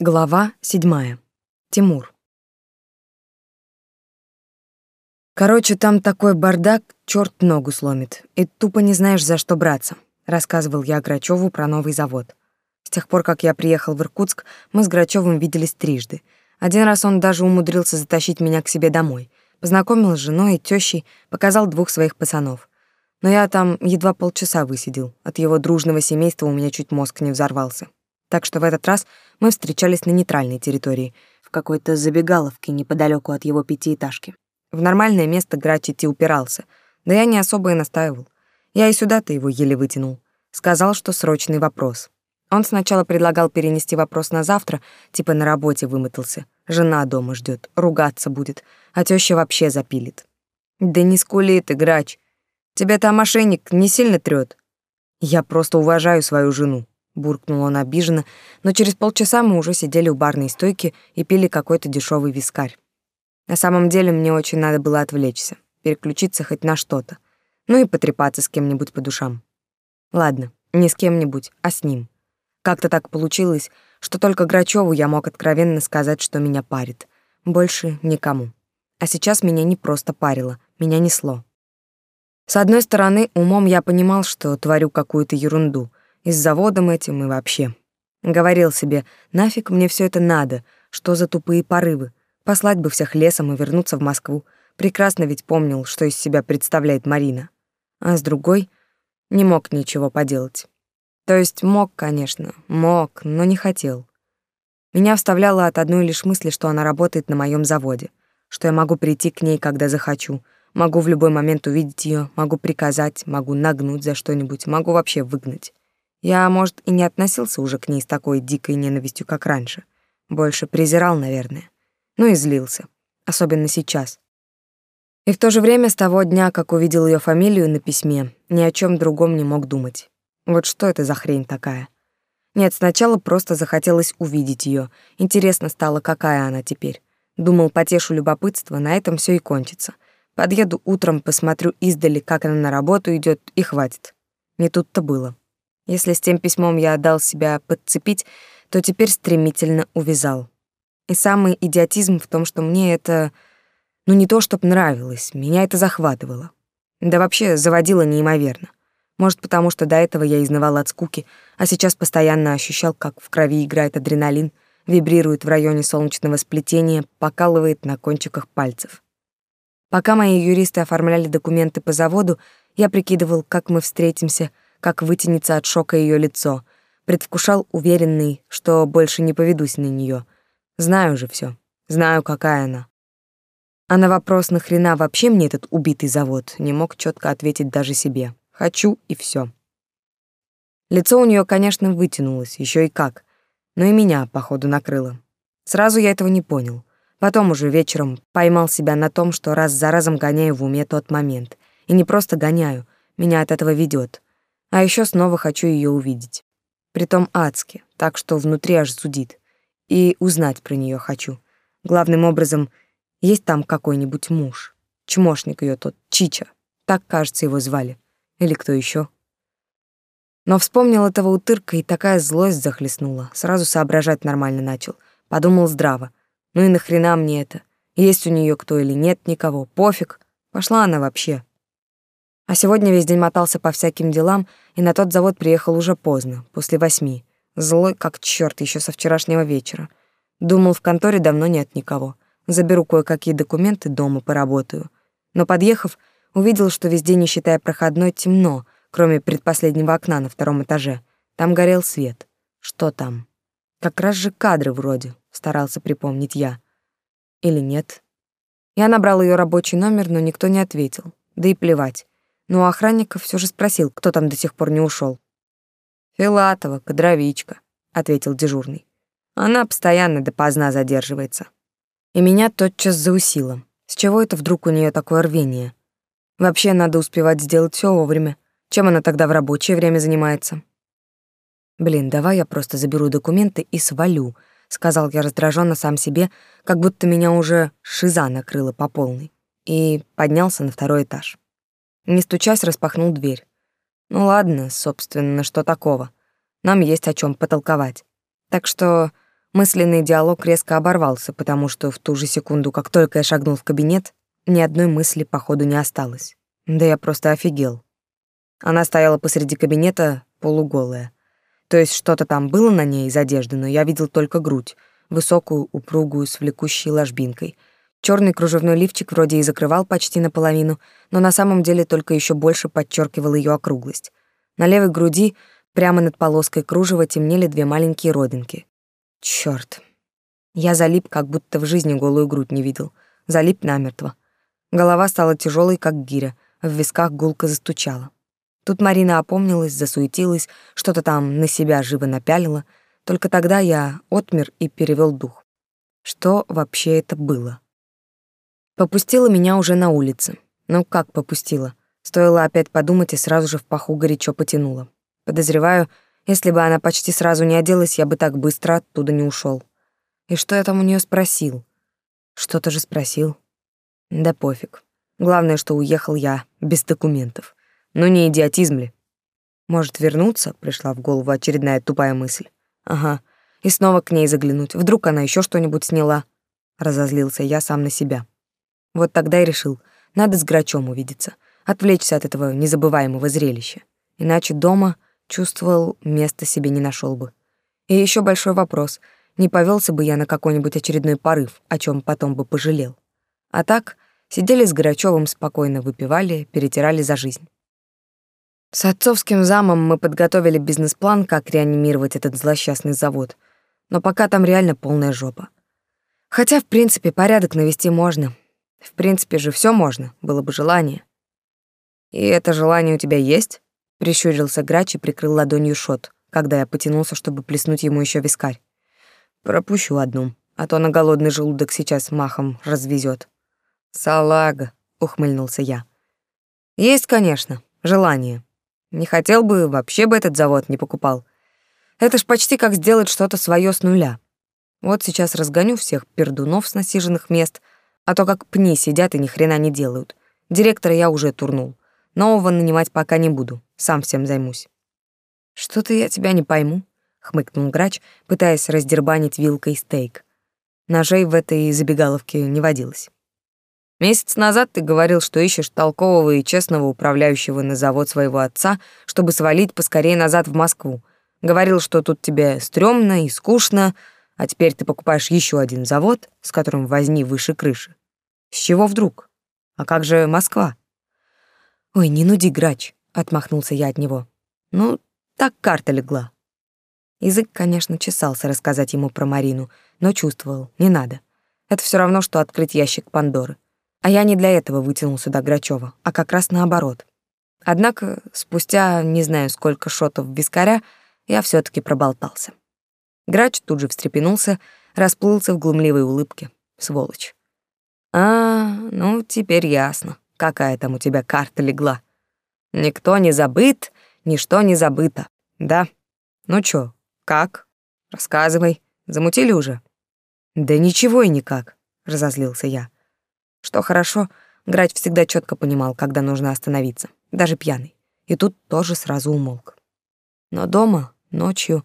Глава седьмая. Тимур. Короче, там такой бардак, черт ногу сломит, и тупо не знаешь, за что браться, рассказывал я Грачеву про новый завод. С тех пор, как я приехал в Иркутск, мы с Грачевым виделись трижды. Один раз он даже умудрился затащить меня к себе домой, познакомил с женой и тещей, показал двух своих пацанов. Но я там едва полчаса высидел. От его дружного семейства у меня чуть мозг не взорвался. Так что в этот раз мы встречались на нейтральной территории, в какой-то забегаловке неподалеку от его пятиэтажки. В нормальное место грач идти упирался, да я не особо и настаивал. Я и сюда-то его еле вытянул. Сказал, что срочный вопрос. Он сначала предлагал перенести вопрос на завтра, типа на работе вымотался. Жена дома ждет, ругаться будет, а теща вообще запилит. «Да не скули ты, грач. Тебя там мошенник не сильно трёт. Я просто уважаю свою жену буркнул он обиженно, но через полчаса мы уже сидели у барной стойки и пили какой-то дешевый вискарь. На самом деле мне очень надо было отвлечься, переключиться хоть на что-то, ну и потрепаться с кем-нибудь по душам. Ладно, не с кем-нибудь, а с ним. Как-то так получилось, что только Грачеву я мог откровенно сказать, что меня парит. Больше никому. А сейчас меня не просто парило, меня несло. С одной стороны, умом я понимал, что творю какую-то ерунду — и с заводом этим, и вообще. Говорил себе, нафиг мне все это надо, что за тупые порывы. Послать бы всех лесом и вернуться в Москву. Прекрасно ведь помнил, что из себя представляет Марина. А с другой, не мог ничего поделать. То есть мог, конечно, мог, но не хотел. Меня вставляло от одной лишь мысли, что она работает на моем заводе, что я могу прийти к ней, когда захочу, могу в любой момент увидеть ее, могу приказать, могу нагнуть за что-нибудь, могу вообще выгнать. Я, может, и не относился уже к ней с такой дикой ненавистью, как раньше. Больше презирал, наверное. Ну и злился. Особенно сейчас. И в то же время с того дня, как увидел ее фамилию на письме, ни о чем другом не мог думать. Вот что это за хрень такая? Нет, сначала просто захотелось увидеть ее. Интересно стало, какая она теперь. Думал, потешу любопытство, на этом все и кончится. Подъеду утром, посмотрю издали, как она на работу идет, и хватит. Не тут-то было. Если с тем письмом я отдал себя подцепить, то теперь стремительно увязал. И самый идиотизм в том, что мне это... Ну не то, чтоб нравилось, меня это захватывало. Да вообще заводило неимоверно. Может, потому что до этого я изнывал от скуки, а сейчас постоянно ощущал, как в крови играет адреналин, вибрирует в районе солнечного сплетения, покалывает на кончиках пальцев. Пока мои юристы оформляли документы по заводу, я прикидывал, как мы встретимся — как вытянется от шока ее лицо. Предвкушал уверенный, что больше не поведусь на нее. Знаю же все, знаю, какая она. А на вопрос, нахрена вообще мне этот убитый завод, не мог четко ответить даже себе. Хочу и все. Лицо у нее, конечно, вытянулось, еще и как. Но и меня, походу, накрыло. Сразу я этого не понял. Потом уже вечером поймал себя на том, что раз за разом гоняю в уме тот момент. И не просто гоняю, меня от этого ведет. А еще снова хочу ее увидеть. Притом адски, так что внутри аж зудит. И узнать про нее хочу. Главным образом, есть там какой-нибудь муж. Чмошник ее тот, Чича. Так, кажется, его звали. Или кто еще. Но вспомнил этого утырка, и такая злость захлестнула. Сразу соображать нормально начал. Подумал здраво. Ну и нахрена мне это? Есть у нее кто или нет никого, пофиг. Пошла она вообще. А сегодня весь день мотался по всяким делам, и на тот завод приехал уже поздно, после восьми. Злой как черт еще со вчерашнего вечера. Думал, в конторе давно нет никого. Заберу кое-какие документы, дома поработаю. Но подъехав, увидел, что везде, не считая проходной, темно, кроме предпоследнего окна на втором этаже. Там горел свет. Что там? Как раз же кадры вроде, старался припомнить я. Или нет? Я набрал ее рабочий номер, но никто не ответил. Да и плевать но у охранника все же спросил, кто там до сих пор не ушел. «Филатова, кадровичка», — ответил дежурный. «Она постоянно допоздна задерживается». И меня тотчас заусило. С чего это вдруг у нее такое рвение? Вообще надо успевать сделать все вовремя. Чем она тогда в рабочее время занимается? «Блин, давай я просто заберу документы и свалю», — сказал я раздраженно сам себе, как будто меня уже шиза накрыла по полной, и поднялся на второй этаж. Не стучась, распахнул дверь. Ну ладно, собственно, что такого? Нам есть о чем потолковать. Так что Мысленный диалог резко оборвался, потому что в ту же секунду, как только я шагнул в кабинет, ни одной мысли, походу, не осталось. Да я просто офигел. Она стояла посреди кабинета, полуголая. То есть что-то там было на ней из одежды, но я видел только грудь, высокую, упругую, с влекущей ложбинкой. Черный кружевной лифчик вроде и закрывал почти наполовину, но на самом деле только еще больше подчеркивал ее округлость. На левой груди, прямо над полоской кружева, темнели две маленькие родинки. Чёрт. Я залип, как будто в жизни голую грудь не видел. Залип намертво. Голова стала тяжелой, как гиря, в висках гулко застучала. Тут Марина опомнилась, засуетилась, что-то там на себя живо напялила. Только тогда я отмер и перевел дух. Что вообще это было? Попустила меня уже на улице. Ну как попустила? Стоило опять подумать, и сразу же в паху горячо потянуло. Подозреваю, если бы она почти сразу не оделась, я бы так быстро оттуда не ушел. И что я там у нее спросил? Что-то же спросил. Да пофиг. Главное, что уехал я без документов. Ну не идиотизм ли? Может, вернуться? Пришла в голову очередная тупая мысль. Ага. И снова к ней заглянуть. Вдруг она еще что-нибудь сняла. Разозлился я сам на себя. Вот тогда и решил, надо с Грачом увидеться, отвлечься от этого незабываемого зрелища. Иначе дома чувствовал, места себе не нашел бы. И еще большой вопрос, не повелся бы я на какой-нибудь очередной порыв, о чем потом бы пожалел. А так, сидели с Грачевым спокойно выпивали, перетирали за жизнь. С отцовским замом мы подготовили бизнес-план, как реанимировать этот злосчастный завод. Но пока там реально полная жопа. Хотя, в принципе, порядок навести можно. В принципе же все можно, было бы желание. И это желание у тебя есть? Прищурился грач и прикрыл ладонью шот, когда я потянулся, чтобы плеснуть ему еще вискарь. Пропущу одну, а то на голодный желудок сейчас махом развезет. Салага, ухмыльнулся я. Есть, конечно, желание. Не хотел бы, вообще бы этот завод не покупал. Это ж почти как сделать что-то свое с нуля. Вот сейчас разгоню всех пердунов с насиженных мест, а то как пни сидят и ни хрена не делают. Директора я уже турнул. Нового нанимать пока не буду, сам всем займусь. Что-то я тебя не пойму, хмыкнул грач, пытаясь раздербанить вилкой стейк. Ножей в этой забегаловке не водилось. Месяц назад ты говорил, что ищешь толкового и честного управляющего на завод своего отца, чтобы свалить поскорее назад в Москву. Говорил, что тут тебе стрёмно и скучно, а теперь ты покупаешь еще один завод, с которым возни выше крыши. С чего вдруг? А как же Москва? «Ой, не нуди, грач», — отмахнулся я от него. «Ну, так карта легла». Язык, конечно, чесался рассказать ему про Марину, но чувствовал, не надо. Это все равно, что открыть ящик Пандоры. А я не для этого вытянул сюда Грачева, а как раз наоборот. Однако, спустя не знаю сколько шотов вискаря, я все таки проболтался. Грач тут же встрепенулся, расплылся в глумливой улыбке. Сволочь. «А, ну, теперь ясно какая там у тебя карта легла. Никто не забыт, ничто не забыто, да? Ну чё, как? Рассказывай, замутили уже? Да ничего и никак, разозлился я. Что хорошо, Грач всегда четко понимал, когда нужно остановиться, даже пьяный. И тут тоже сразу умолк. Но дома, ночью,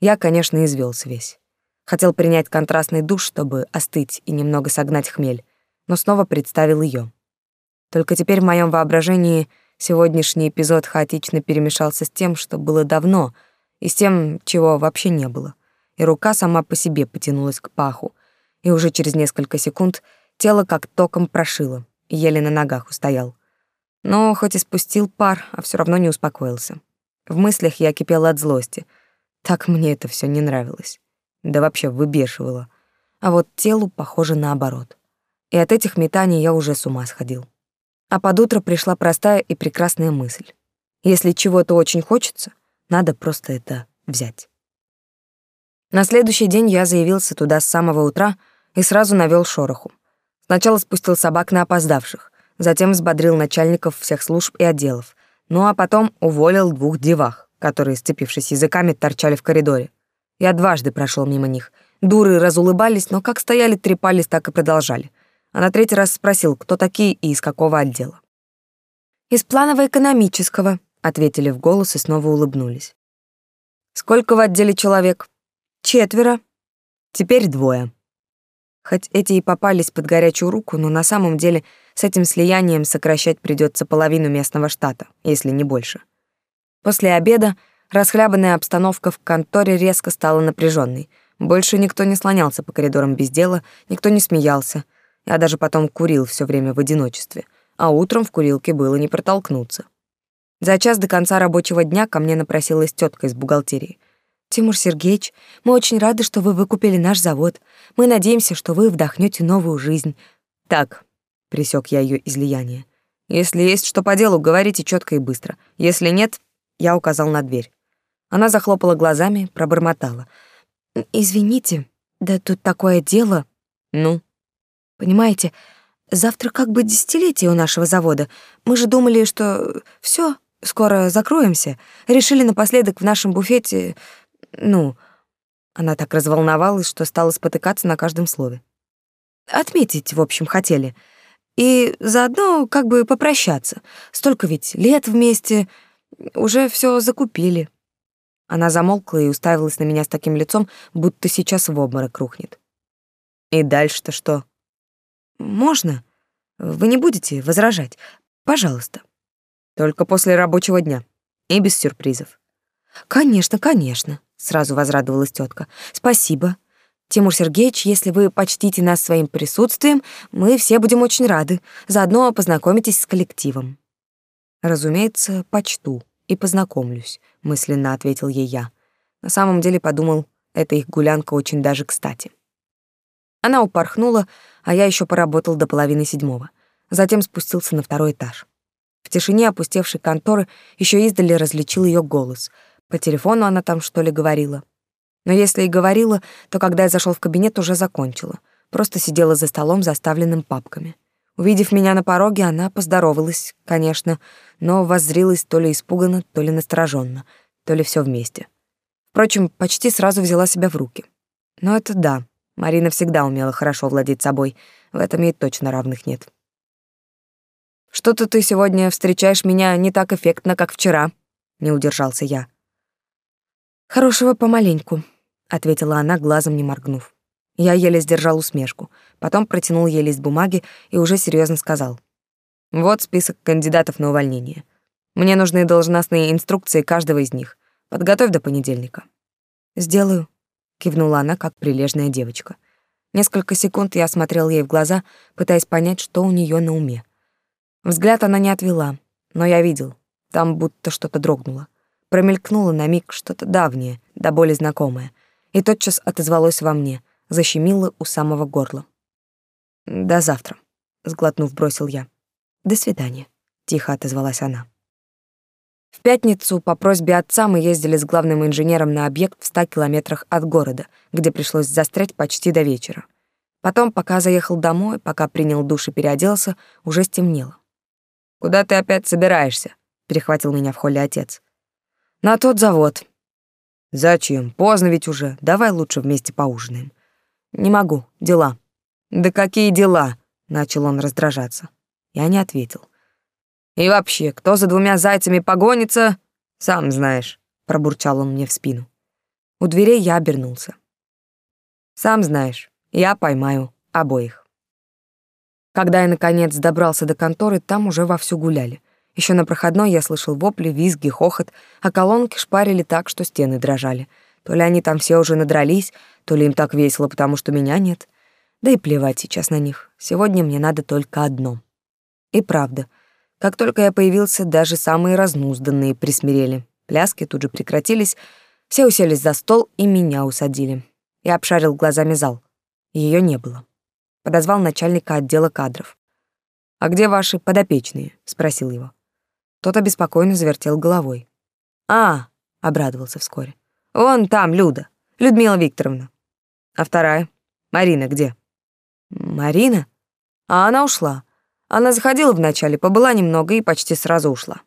я, конечно, извелся весь. Хотел принять контрастный душ, чтобы остыть и немного согнать хмель, но снова представил ее. Только теперь в моем воображении сегодняшний эпизод хаотично перемешался с тем, что было давно, и с тем, чего вообще не было. И рука сама по себе потянулась к паху, и уже через несколько секунд тело как током прошило, и еле на ногах устоял. Но хоть и спустил пар, а все равно не успокоился. В мыслях я кипела от злости. Так мне это все не нравилось. Да вообще выбешивало. А вот телу, похоже, наоборот. И от этих метаний я уже с ума сходил. А под утро пришла простая и прекрасная мысль. Если чего-то очень хочется, надо просто это взять. На следующий день я заявился туда с самого утра и сразу навел шороху. Сначала спустил собак на опоздавших, затем взбодрил начальников всех служб и отделов, ну а потом уволил двух девах, которые, сцепившись языками, торчали в коридоре. Я дважды прошел мимо них. Дуры разулыбались, но как стояли, трепались, так и продолжали а на третий раз спросил, кто такие и из какого отдела. «Из планово-экономического», — ответили в голос и снова улыбнулись. «Сколько в отделе человек?» «Четверо». Теперь двое. Хоть эти и попались под горячую руку, но на самом деле с этим слиянием сокращать придется половину местного штата, если не больше. После обеда расхлябанная обстановка в конторе резко стала напряженной. Больше никто не слонялся по коридорам без дела, никто не смеялся. Я даже потом курил все время в одиночестве, а утром в курилке было не протолкнуться. За час до конца рабочего дня ко мне напросилась тетка из бухгалтерии. Тимур Сергеевич, мы очень рады, что вы выкупили наш завод. Мы надеемся, что вы вдохнете новую жизнь. Так, пресек я ее излияние. Если есть что по делу, говорите четко и быстро. Если нет, я указал на дверь. Она захлопала глазами, пробормотала: "Извините, да тут такое дело". Ну, понимаете, завтра как бы десятилетие у нашего завода. Мы же думали, что все, скоро закроемся. Решили напоследок в нашем буфете ну, она так разволновалась, что стала спотыкаться на каждом слове. Отметить, в общем, хотели. И заодно как бы попрощаться. Столько ведь лет вместе, уже все закупили. Она замолкла и уставилась на меня с таким лицом, будто сейчас в обморок рухнет. И дальше-то что? Можно? Вы не будете возражать? Пожалуйста. Только после рабочего дня и без сюрпризов. Конечно, конечно сразу возрадовалась тетка. Спасибо. Тимур Сергеевич, если вы почтите нас своим присутствием, мы все будем очень рады. Заодно познакомитесь с коллективом. Разумеется, почту и познакомлюсь, мысленно ответил ей я. На самом деле подумал, эта их гулянка очень даже кстати. Она упорхнула, а я еще поработал до половины седьмого. Затем спустился на второй этаж. В тишине опустевшей конторы еще издали различил ее голос — по телефону она там что ли говорила. Но если и говорила, то когда я зашел в кабинет, уже закончила. Просто сидела за столом, заставленным папками. Увидев меня на пороге, она поздоровалась, конечно, но воззрилась то ли испуганно, то ли настороженно, то ли все вместе. Впрочем, почти сразу взяла себя в руки. Но это да, Марина всегда умела хорошо владеть собой, в этом ей точно равных нет. «Что-то ты сегодня встречаешь меня не так эффектно, как вчера», — не удержался я. «Хорошего помаленьку», — ответила она, глазом не моргнув. Я еле сдержал усмешку, потом протянул ей лист бумаги и уже серьезно сказал. «Вот список кандидатов на увольнение. Мне нужны должностные инструкции каждого из них. Подготовь до понедельника». «Сделаю», — кивнула она, как прилежная девочка. Несколько секунд я смотрел ей в глаза, пытаясь понять, что у нее на уме. Взгляд она не отвела, но я видел, там будто что-то дрогнуло. Промелькнуло на миг что-то давнее, до боли знакомое, и тотчас отозвалось во мне, защемило у самого горла. «До завтра», — сглотнув, бросил я. «До свидания», — тихо отозвалась она. В пятницу по просьбе отца мы ездили с главным инженером на объект в ста километрах от города, где пришлось застрять почти до вечера. Потом, пока заехал домой, пока принял душ и переоделся, уже стемнело. «Куда ты опять собираешься?» — перехватил меня в холле отец. На тот завод. Зачем? Поздно ведь уже. Давай лучше вместе поужинаем. Не могу. Дела. Да какие дела? Начал он раздражаться. Я не ответил. И вообще, кто за двумя зайцами погонится, сам знаешь, пробурчал он мне в спину. У дверей я обернулся. Сам знаешь, я поймаю обоих. Когда я наконец добрался до конторы, там уже вовсю гуляли. Еще на проходной я слышал вопли, визги, хохот, а колонки шпарили так, что стены дрожали. То ли они там все уже надрались, то ли им так весело, потому что меня нет. Да и плевать сейчас на них. Сегодня мне надо только одно. И правда, как только я появился, даже самые разнузданные присмирели. Пляски тут же прекратились, все уселись за стол и меня усадили. Я обшарил глазами зал. Ее не было. Подозвал начальника отдела кадров. «А где ваши подопечные?» — спросил его. Тот обеспокоенно завертел головой. «А!» — обрадовался вскоре. «Вон там Люда, Людмила Викторовна. А вторая? Марина где?» «Марина? А она ушла. Она заходила вначале, побыла немного и почти сразу ушла».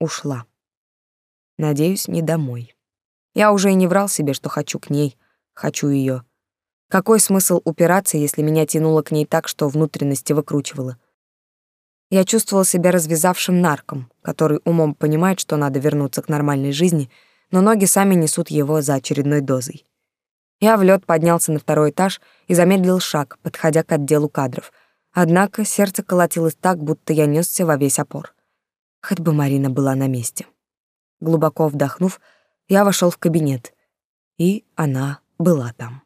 «Ушла. Надеюсь, не домой. Я уже и не врал себе, что хочу к ней, хочу ее. Какой смысл упираться, если меня тянуло к ней так, что внутренности выкручивало? Я чувствовал себя развязавшим нарком, который умом понимает, что надо вернуться к нормальной жизни, но ноги сами несут его за очередной дозой. Я в лед поднялся на второй этаж и замедлил шаг, подходя к отделу кадров. Однако сердце колотилось так, будто я несся во весь опор. Хоть бы Марина была на месте. Глубоко вдохнув, я вошел в кабинет, и она была там.